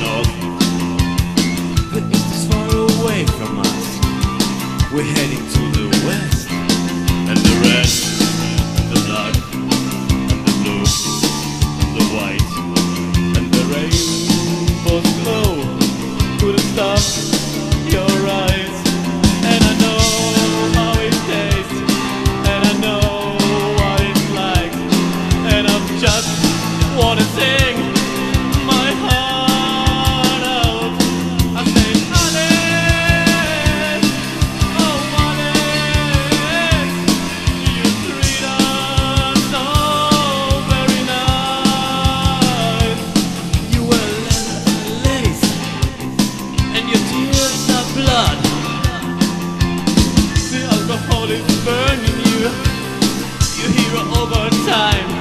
dog But it is far away from us. We're heading to the west. And the red, and the dark, And the blue, and the white And the rainbow's glow Couldn't stop your eyes. And I know how it tastes And I know what it's like. And I'm just Over time.